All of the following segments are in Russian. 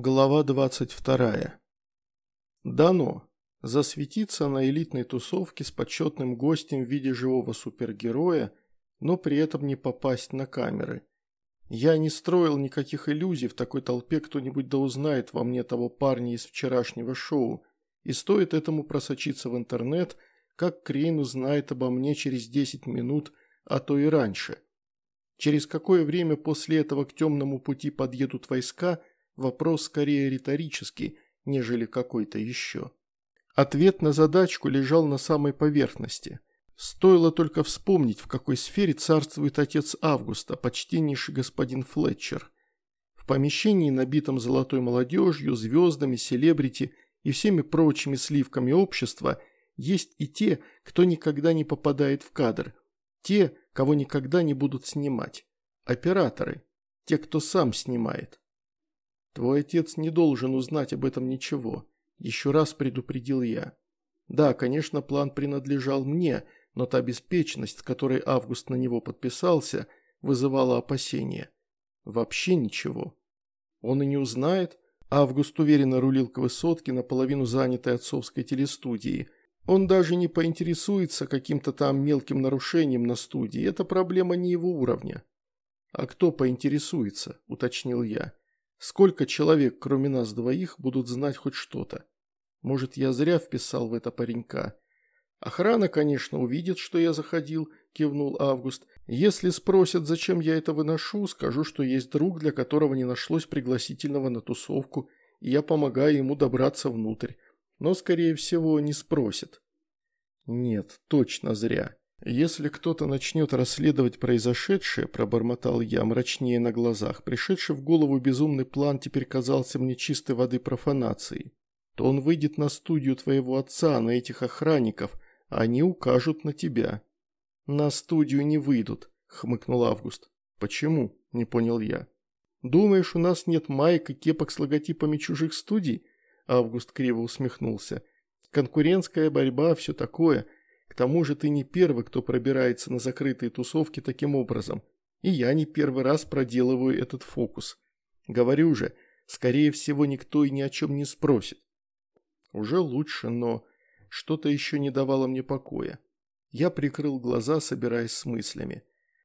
Глава 22. Дано. Засветиться на элитной тусовке с почетным гостем в виде живого супергероя, но при этом не попасть на камеры. Я не строил никаких иллюзий, в такой толпе кто-нибудь да узнает во мне того парня из вчерашнего шоу, и стоит этому просочиться в интернет, как Крейн узнает обо мне через 10 минут, а то и раньше. Через какое время после этого к темному пути подъедут войска – Вопрос скорее риторический, нежели какой-то еще. Ответ на задачку лежал на самой поверхности. Стоило только вспомнить, в какой сфере царствует отец Августа, почтеннейший господин Флетчер. В помещении, набитом золотой молодежью, звездами, селебрити и всеми прочими сливками общества, есть и те, кто никогда не попадает в кадр, те, кого никогда не будут снимать, операторы, те, кто сам снимает. Твой отец не должен узнать об этом ничего. Еще раз предупредил я. Да, конечно, план принадлежал мне, но та беспечность, которой Август на него подписался, вызывала опасения. Вообще ничего. Он и не узнает. Август уверенно рулил к высотке, наполовину занятой отцовской телестудией. Он даже не поинтересуется каким-то там мелким нарушением на студии. Это проблема не его уровня. «А кто поинтересуется?» – уточнил я. Сколько человек, кроме нас двоих, будут знать хоть что-то? Может, я зря вписал в это паренька? Охрана, конечно, увидит, что я заходил, кивнул Август. Если спросят, зачем я это выношу, скажу, что есть друг, для которого не нашлось пригласительного на тусовку, и я помогаю ему добраться внутрь. Но, скорее всего, не спросят. Нет, точно зря. «Если кто-то начнет расследовать произошедшее», – пробормотал я мрачнее на глазах, пришедший в голову безумный план теперь казался мне чистой воды профанацией, то он выйдет на студию твоего отца, на этих охранников, а они укажут на тебя. «На студию не выйдут», – хмыкнул Август. «Почему?» – не понял я. «Думаешь, у нас нет маек и кепок с логотипами чужих студий?» Август криво усмехнулся. «Конкурентская борьба, все такое – тому же ты не первый, кто пробирается на закрытые тусовки таким образом. И я не первый раз проделываю этот фокус. Говорю же, скорее всего, никто и ни о чем не спросит. Уже лучше, но что-то еще не давало мне покоя. Я прикрыл глаза, собираясь с мыслями.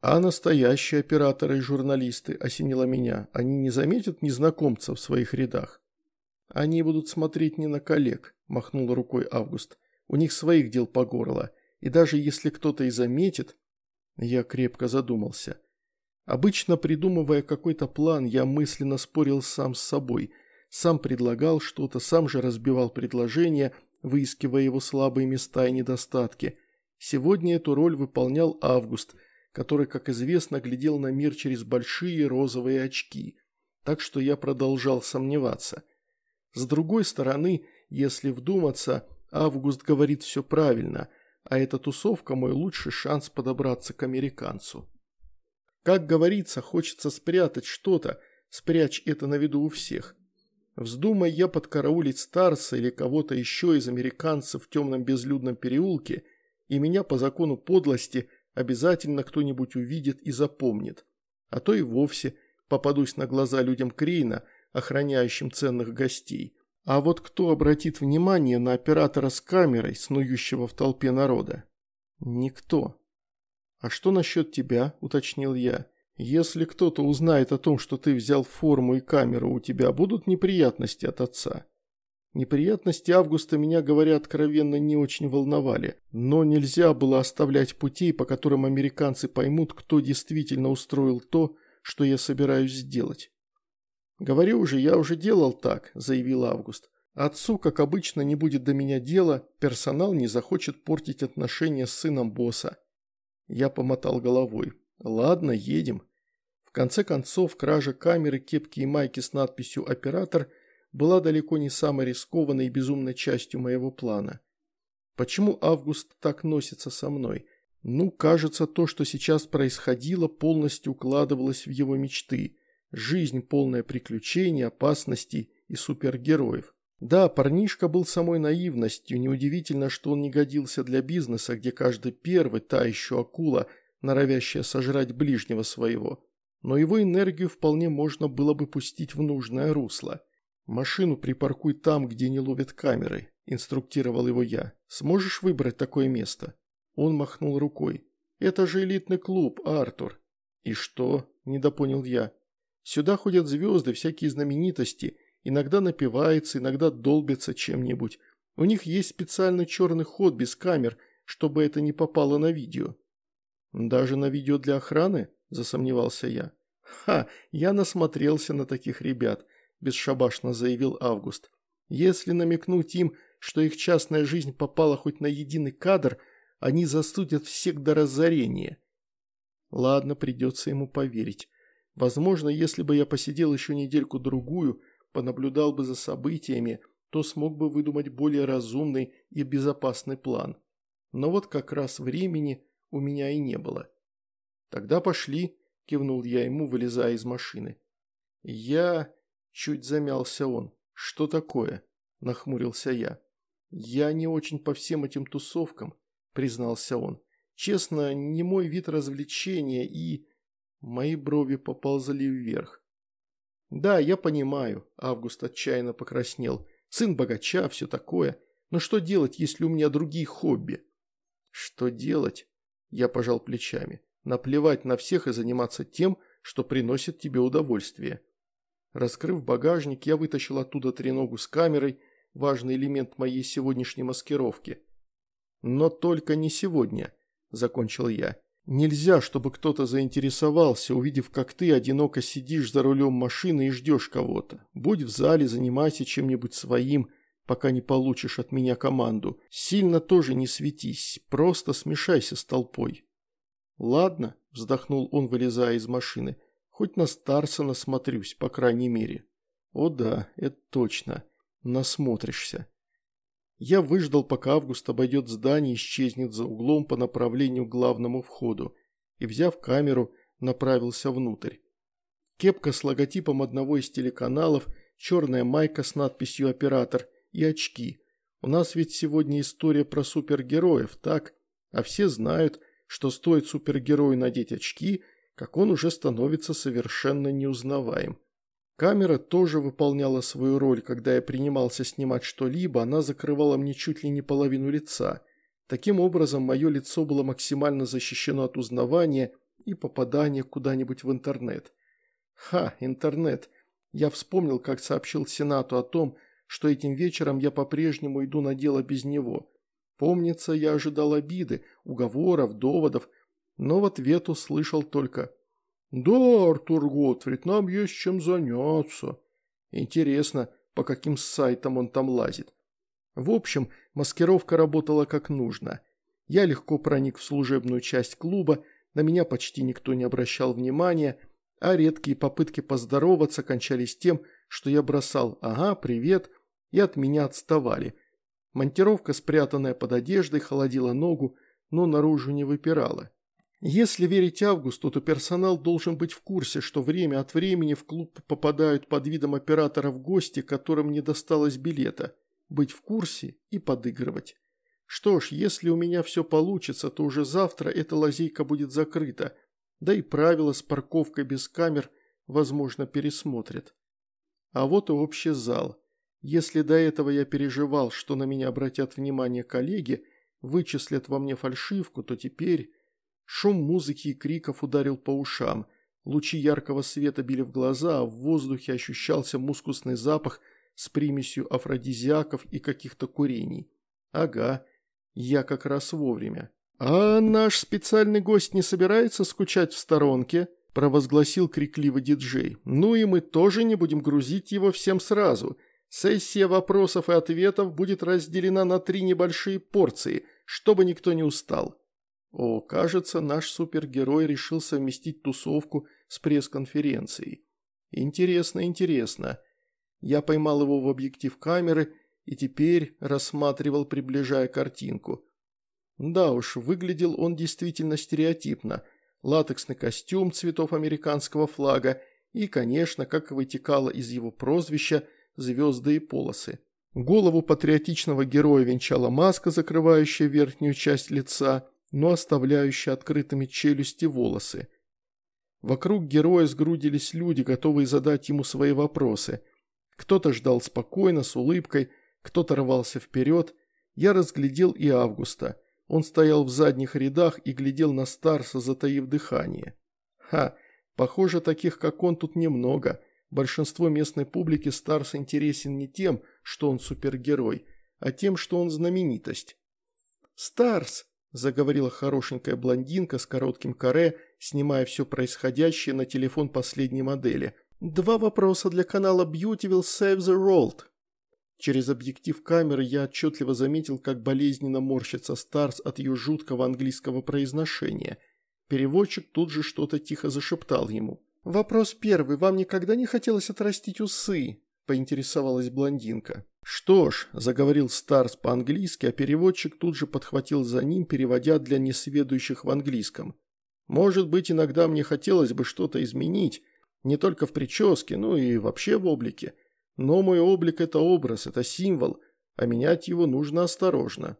А настоящие операторы и журналисты осенило меня. Они не заметят незнакомца в своих рядах? Они будут смотреть не на коллег, махнул рукой Август. У них своих дел по горло, и даже если кто-то и заметит... Я крепко задумался. Обычно, придумывая какой-то план, я мысленно спорил сам с собой, сам предлагал что-то, сам же разбивал предложение, выискивая его слабые места и недостатки. Сегодня эту роль выполнял Август, который, как известно, глядел на мир через большие розовые очки, так что я продолжал сомневаться. С другой стороны, если вдуматься, Август говорит все правильно, а эта тусовка мой лучший шанс подобраться к американцу. Как говорится, хочется спрятать что-то, спрячь это на виду у всех. Вздумай я подкараулить Старса или кого-то еще из американцев в темном безлюдном переулке, и меня по закону подлости обязательно кто-нибудь увидит и запомнит. А то и вовсе попадусь на глаза людям Крейна, охраняющим ценных гостей. А вот кто обратит внимание на оператора с камерой, снующего в толпе народа? Никто. «А что насчет тебя?» – уточнил я. «Если кто-то узнает о том, что ты взял форму и камеру, у тебя будут неприятности от отца?» Неприятности Августа меня, говоря откровенно, не очень волновали, но нельзя было оставлять путей, по которым американцы поймут, кто действительно устроил то, что я собираюсь сделать. «Говорю уже, я уже делал так», – заявил Август. «Отцу, как обычно, не будет до меня дела, персонал не захочет портить отношения с сыном босса». Я помотал головой. «Ладно, едем». В конце концов, кража камеры, кепки и майки с надписью «Оператор» была далеко не самой рискованной и безумной частью моего плана. Почему Август так носится со мной? Ну, кажется, то, что сейчас происходило, полностью укладывалось в его мечты – Жизнь полная приключений, опасностей и супергероев. Да, парнишка был самой наивностью, неудивительно, что он не годился для бизнеса, где каждый первый, та еще акула, норовящая сожрать ближнего своего. Но его энергию вполне можно было бы пустить в нужное русло. «Машину припаркуй там, где не ловят камеры», – инструктировал его я. «Сможешь выбрать такое место?» Он махнул рукой. «Это же элитный клуб, Артур». «И что?» – недопонял я. «Сюда ходят звезды, всякие знаменитости. Иногда напиваются, иногда долбятся чем-нибудь. У них есть специальный черный ход без камер, чтобы это не попало на видео». «Даже на видео для охраны?» – засомневался я. «Ха, я насмотрелся на таких ребят», – бесшабашно заявил Август. «Если намекнуть им, что их частная жизнь попала хоть на единый кадр, они засудят всех до разорения». Ладно, придется ему поверить. Возможно, если бы я посидел еще недельку-другую, понаблюдал бы за событиями, то смог бы выдумать более разумный и безопасный план. Но вот как раз времени у меня и не было. «Тогда пошли», – кивнул я ему, вылезая из машины. «Я...» – чуть замялся он. «Что такое?» – нахмурился я. «Я не очень по всем этим тусовкам», – признался он. «Честно, не мой вид развлечения и...» Мои брови поползли вверх. «Да, я понимаю», – Август отчаянно покраснел. «Сын богача, все такое. Но что делать, если у меня другие хобби?» «Что делать?» – я пожал плечами. «Наплевать на всех и заниматься тем, что приносит тебе удовольствие». Раскрыв багажник, я вытащил оттуда треногу с камерой, важный элемент моей сегодняшней маскировки. «Но только не сегодня», – закончил я. «Нельзя, чтобы кто-то заинтересовался, увидев, как ты одиноко сидишь за рулем машины и ждешь кого-то. Будь в зале, занимайся чем-нибудь своим, пока не получишь от меня команду. Сильно тоже не светись, просто смешайся с толпой». «Ладно», – вздохнул он, вылезая из машины, – Хоть на Старсона смотрюсь, по крайней мере. О да, это точно. Насмотришься. Я выждал, пока Август обойдет здание и исчезнет за углом по направлению к главному входу, и, взяв камеру, направился внутрь. Кепка с логотипом одного из телеканалов, черная майка с надписью «Оператор» и очки. У нас ведь сегодня история про супергероев, так? А все знают, что стоит супергерою надеть очки – как он уже становится совершенно неузнаваем. Камера тоже выполняла свою роль, когда я принимался снимать что-либо, она закрывала мне чуть ли не половину лица. Таким образом, мое лицо было максимально защищено от узнавания и попадания куда-нибудь в интернет. Ха, интернет. Я вспомнил, как сообщил Сенату о том, что этим вечером я по-прежнему иду на дело без него. Помнится, я ожидал обиды, уговоров, доводов, но в ответ услышал только «Да, Артур Готфрид, нам есть чем заняться». Интересно, по каким сайтам он там лазит. В общем, маскировка работала как нужно. Я легко проник в служебную часть клуба, на меня почти никто не обращал внимания, а редкие попытки поздороваться кончались тем, что я бросал «ага, привет», и от меня отставали. Монтировка, спрятанная под одеждой, холодила ногу, но наружу не выпирала. Если верить Августу, то персонал должен быть в курсе, что время от времени в клуб попадают под видом операторов гости, которым не досталось билета. Быть в курсе и подыгрывать. Что ж, если у меня все получится, то уже завтра эта лазейка будет закрыта, да и правила с парковкой без камер, возможно, пересмотрят. А вот и общий зал. Если до этого я переживал, что на меня обратят внимание коллеги, вычислят во мне фальшивку, то теперь... Шум музыки и криков ударил по ушам. Лучи яркого света били в глаза, а в воздухе ощущался мускусный запах с примесью афродизиаков и каких-то курений. Ага, я как раз вовремя. «А наш специальный гость не собирается скучать в сторонке?» – провозгласил крикливый диджей. «Ну и мы тоже не будем грузить его всем сразу. Сессия вопросов и ответов будет разделена на три небольшие порции, чтобы никто не устал». О, кажется, наш супергерой решил совместить тусовку с пресс-конференцией. Интересно, интересно. Я поймал его в объектив камеры и теперь рассматривал, приближая картинку. Да уж, выглядел он действительно стереотипно. Латексный костюм цветов американского флага и, конечно, как вытекало из его прозвища, звезды и полосы. Голову патриотичного героя венчала маска, закрывающая верхнюю часть лица – но оставляющие открытыми челюсти волосы. Вокруг героя сгрудились люди, готовые задать ему свои вопросы. Кто-то ждал спокойно, с улыбкой, кто-то рвался вперед. Я разглядел и Августа. Он стоял в задних рядах и глядел на Старса, затаив дыхание. Ха, похоже, таких как он тут немного. Большинство местной публики Старс интересен не тем, что он супергерой, а тем, что он знаменитость. «Старс!» – заговорила хорошенькая блондинка с коротким каре, снимая все происходящее на телефон последней модели. «Два вопроса для канала Beauty will save the world». Через объектив камеры я отчетливо заметил, как болезненно морщится Старс от ее жуткого английского произношения. Переводчик тут же что-то тихо зашептал ему. «Вопрос первый. Вам никогда не хотелось отрастить усы?» – поинтересовалась блондинка. «Что ж», – заговорил Старс по-английски, а переводчик тут же подхватил за ним, переводя для несведущих в английском. «Может быть, иногда мне хотелось бы что-то изменить, не только в прическе, но и вообще в облике». Но мой облик – это образ, это символ, а менять его нужно осторожно.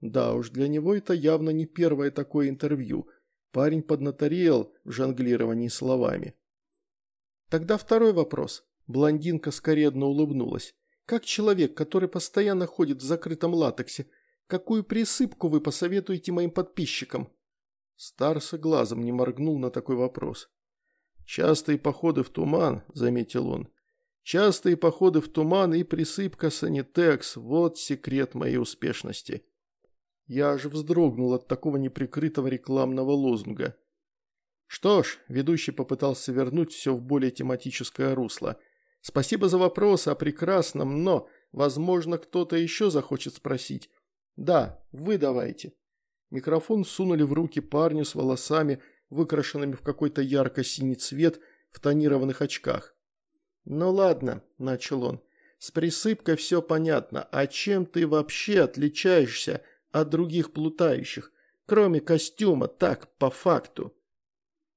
Да уж, для него это явно не первое такое интервью. Парень поднаторел в жонглировании словами. Тогда второй вопрос. Блондинка скоредно улыбнулась. Как человек, который постоянно ходит в закрытом латексе, какую присыпку вы посоветуете моим подписчикам? Старса глазом не моргнул на такой вопрос. «Частые походы в туман», – заметил он, Частые походы в туман и присыпка санитекс – вот секрет моей успешности. Я аж вздрогнул от такого неприкрытого рекламного лозунга. Что ж, ведущий попытался вернуть все в более тематическое русло. Спасибо за вопрос о прекрасном, но, возможно, кто-то еще захочет спросить. Да, вы давайте. Микрофон сунули в руки парню с волосами, выкрашенными в какой-то ярко-синий цвет в тонированных очках. «Ну ладно», – начал он, – «с присыпкой все понятно, а чем ты вообще отличаешься от других плутающих, кроме костюма, так, по факту?»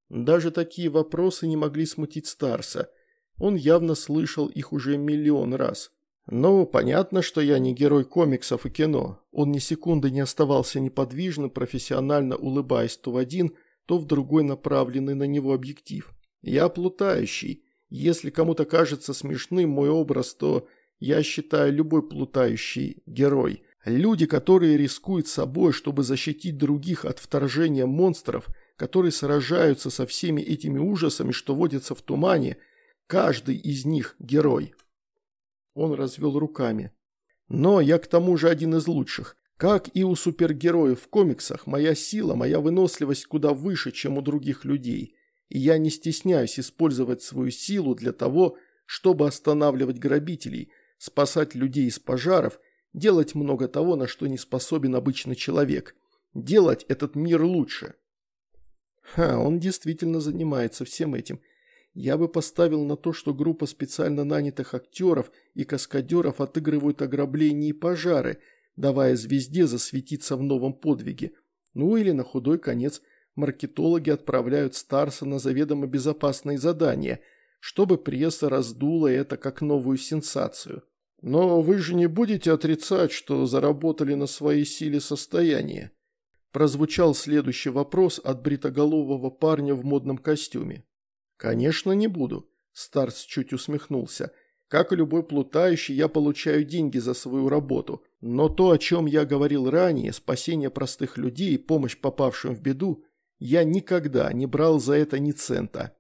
Даже такие вопросы не могли смутить Старса. Он явно слышал их уже миллион раз. «Ну, понятно, что я не герой комиксов и кино». Он ни секунды не оставался неподвижным, профессионально улыбаясь то в один, то в другой направленный на него объектив. «Я плутающий, если кому-то кажется смешным мой образ, то я считаю любой плутающий герой. Люди, которые рискуют собой, чтобы защитить других от вторжения монстров, которые сражаются со всеми этими ужасами, что водятся в тумане, каждый из них герой. Он развел руками. Но я к тому же один из лучших. Как и у супергероев в комиксах, моя сила, моя выносливость куда выше, чем у других людей и я не стесняюсь использовать свою силу для того, чтобы останавливать грабителей, спасать людей из пожаров, делать много того, на что не способен обычный человек, делать этот мир лучше. Ха, он действительно занимается всем этим. Я бы поставил на то, что группа специально нанятых актеров и каскадеров отыгрывают ограбления и пожары, давая звезде засветиться в новом подвиге. Ну или на худой конец – маркетологи отправляют Старса на заведомо безопасные задания, чтобы пресса раздула это как новую сенсацию. Но вы же не будете отрицать, что заработали на своей силе состояние. Прозвучал следующий вопрос от бритоголового парня в модном костюме. «Конечно, не буду», – Старс чуть усмехнулся. «Как и любой плутающий, я получаю деньги за свою работу. Но то, о чем я говорил ранее, спасение простых людей, помощь попавшим в беду, я никогда не брал за это ни цента.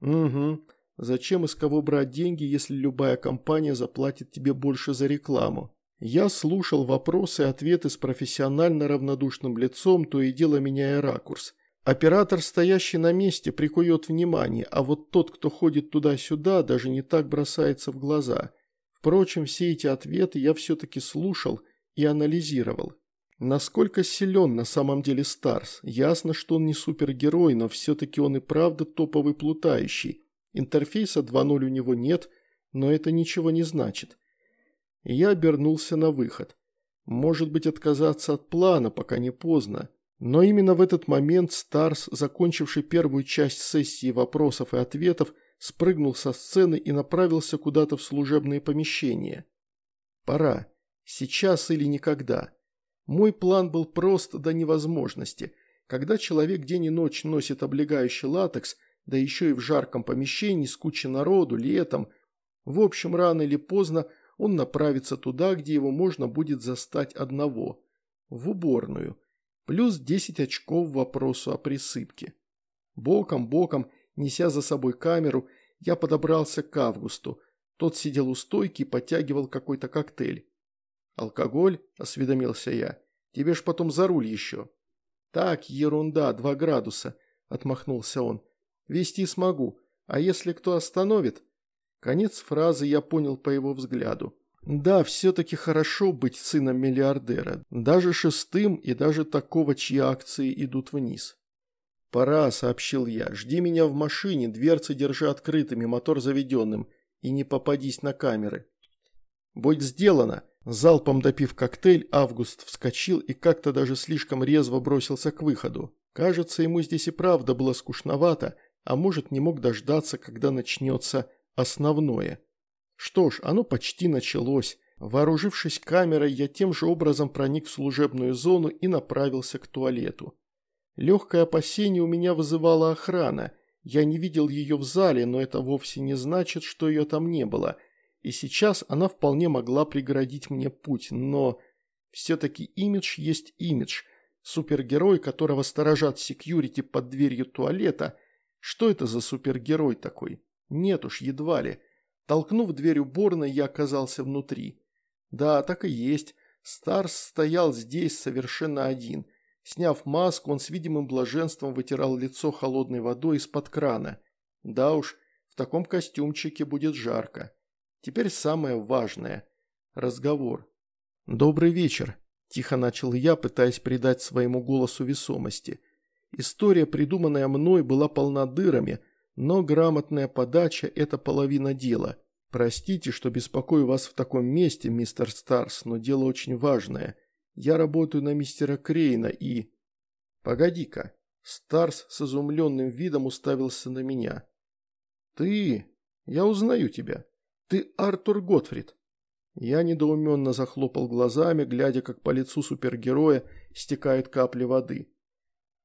Угу. Зачем из кого брать деньги, если любая компания заплатит тебе больше за рекламу? Я слушал вопросы и ответы с профессионально равнодушным лицом, то и дело меняя ракурс. Оператор, стоящий на месте, прикует внимание, а вот тот, кто ходит туда-сюда, даже не так бросается в глаза. Впрочем, все эти ответы я все-таки слушал и анализировал. Насколько силен на самом деле Старс? Ясно, что он не супергерой, но все-таки он и правда топовый плутающий. Интерфейса 2.0 у него нет, но это ничего не значит. Я обернулся на выход. Может быть отказаться от плана, пока не поздно. Но именно в этот момент Старс, закончивший первую часть сессии вопросов и ответов, спрыгнул со сцены и направился куда-то в служебные помещения. Пора. Сейчас или никогда. Мой план был прост до невозможности. Когда человек день и ночь носит облегающий латекс, да еще и в жарком помещении с кучей народу, летом, В общем, рано или поздно он направится туда, где его можно будет застать одного. В уборную. Плюс 10 очков в вопросу о присыпке. Боком-боком, неся за собой камеру, я подобрался к Августу. Тот сидел у стойки и подтягивал какой-то коктейль. «Алкоголь?» – осведомился я. «Тебе ж потом за руль еще». «Так, ерунда, два градуса», – отмахнулся он. «Вести смогу, а если кто остановит?» Конец фразы я понял по его взгляду. Да, все-таки хорошо быть сыном миллиардера, даже шестым и даже такого, чьи акции идут вниз. «Пора», – сообщил я, – «жди меня в машине, дверцы держи открытыми, мотор заведенным, и не попадись на камеры». «Будь сделано», Залпом допив коктейль, Август вскочил и как-то даже слишком резво бросился к выходу. Кажется, ему здесь и правда было скучновато, а может не мог дождаться, когда начнется основное. Что ж, оно почти началось. Вооружившись камерой, я тем же образом проник в служебную зону и направился к туалету. Легкое опасение у меня вызывала охрана. Я не видел ее в зале, но это вовсе не значит, что ее там не было – и сейчас она вполне могла преградить мне путь, но все-таки имидж есть имидж. Супергерой, которого сторожат секьюрити под дверью туалета. Что это за супергерой такой? Нет уж, едва ли. Толкнув дверь уборной, я оказался внутри. Да, так и есть. Старс стоял здесь совершенно один. Сняв маску, он с видимым блаженством вытирал лицо холодной водой из-под крана. Да уж, в таком костюмчике будет жарко. Теперь самое важное – разговор. «Добрый вечер», – тихо начал я, пытаясь придать своему голосу весомости. История, придуманная мной, была полна дырами, но грамотная подача – это половина дела. Простите, что беспокою вас в таком месте, мистер Старс, но дело очень важное. Я работаю на мистера Крейна и... Погоди-ка. Старс с изумленным видом уставился на меня. Ты... Я узнаю тебя. «Ты Артур Готфрид!» Я недоуменно захлопал глазами, глядя, как по лицу супергероя стекают капли воды.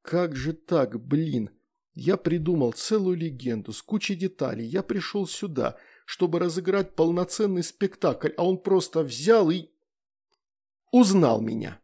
«Как же так, блин? Я придумал целую легенду с кучей деталей. Я пришел сюда, чтобы разыграть полноценный спектакль, а он просто взял и... узнал меня!»